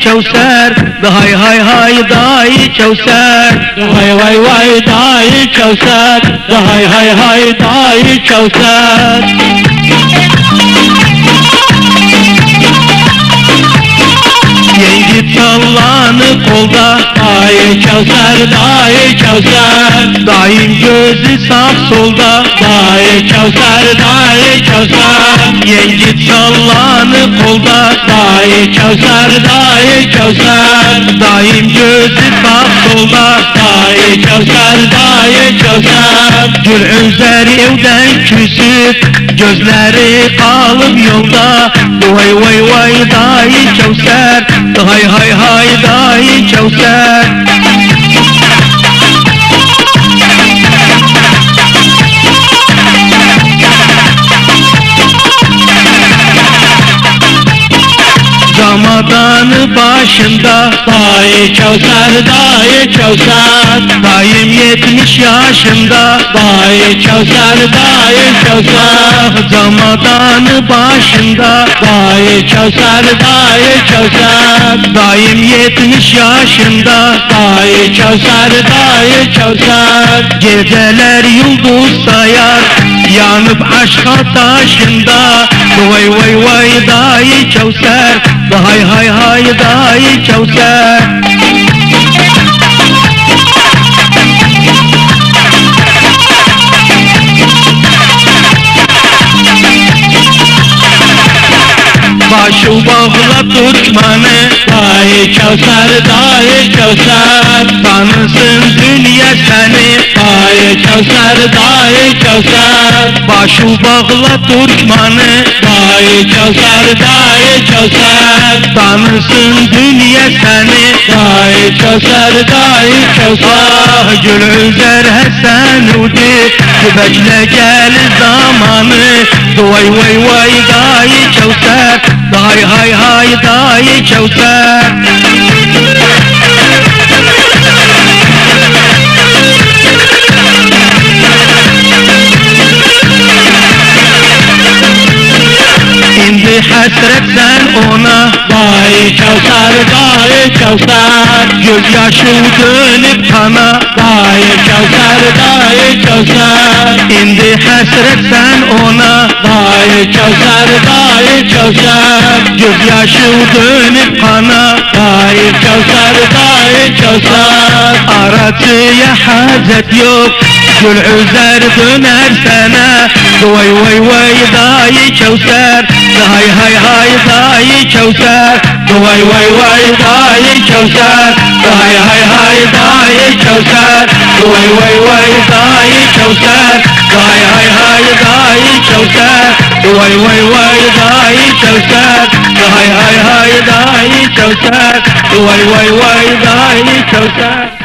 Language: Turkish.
Kevser Hay hay hay dayı Kevser Vay vay vay dayı Kevser Hay hay hay dayı Kevser Yengi sallanı kolda. Dayı Kevser dayı Kevser Daim gözü sağ solda. Dayı Kevser dayı Kevser Yengi sallanı kolda Dayı Kevser dayı Kevser Daim gözü sağ solda Dayı Kevser dayı Kevser Gül özler evden küsüp Gözleri kalıp yolda. Vay vay vay dayı Kevser Hay hay hay dayı Kevser Başında. Dayı Kevser dayı Kevser Dayım yetmiş yaşında Dayı Kevser dayı Kevser Ramadanı başında. Dayı Kevser dayı Kevser Dayım yetmiş yaşında Dayı Kevser dayı Kevser Geceler yıldız sayar Yanıp aşka taşında Vay vay vay dayı Kevser. Hay hay hay dayı Kevser. Başı bağla Türkmen'i Dayı Kevser dayı Kevser. Tanısın dünya seni Kevser dayı Kevser. Başı bağla Türkmen'i Dayı Kevser dayı Kevser. Tanısın dünya seni Dayı Kevser dayı Kevser. Ah gül özer Hasan udi Bekle gel zamanı. Vay vay vay dayı Kevser. Hay hay hay dayı Kevser İndi hasret sen ona Dayı Kevser dayı Kevser Gözyaşı dönüp kana Dayı Kevser dayı Kevser İndi hasret sen ona Dayı Kevser dayı Kevser Gözyaşı dönüp kana Dayı Kevser dayı Kevser Aratıya hazet yok Gül özer döner sana Vay vay vay dayı Kevser Hay hay hay dayı Kevser Vay vay vay dayı Kevser Hay hay hay dayı Kevser Vay vay vay dayı Kevser Hay hay hay dayı Kevser Vay vay vay dayı Kevser Hay hay hay dayı Kevser Vay vay vay dayı Kevser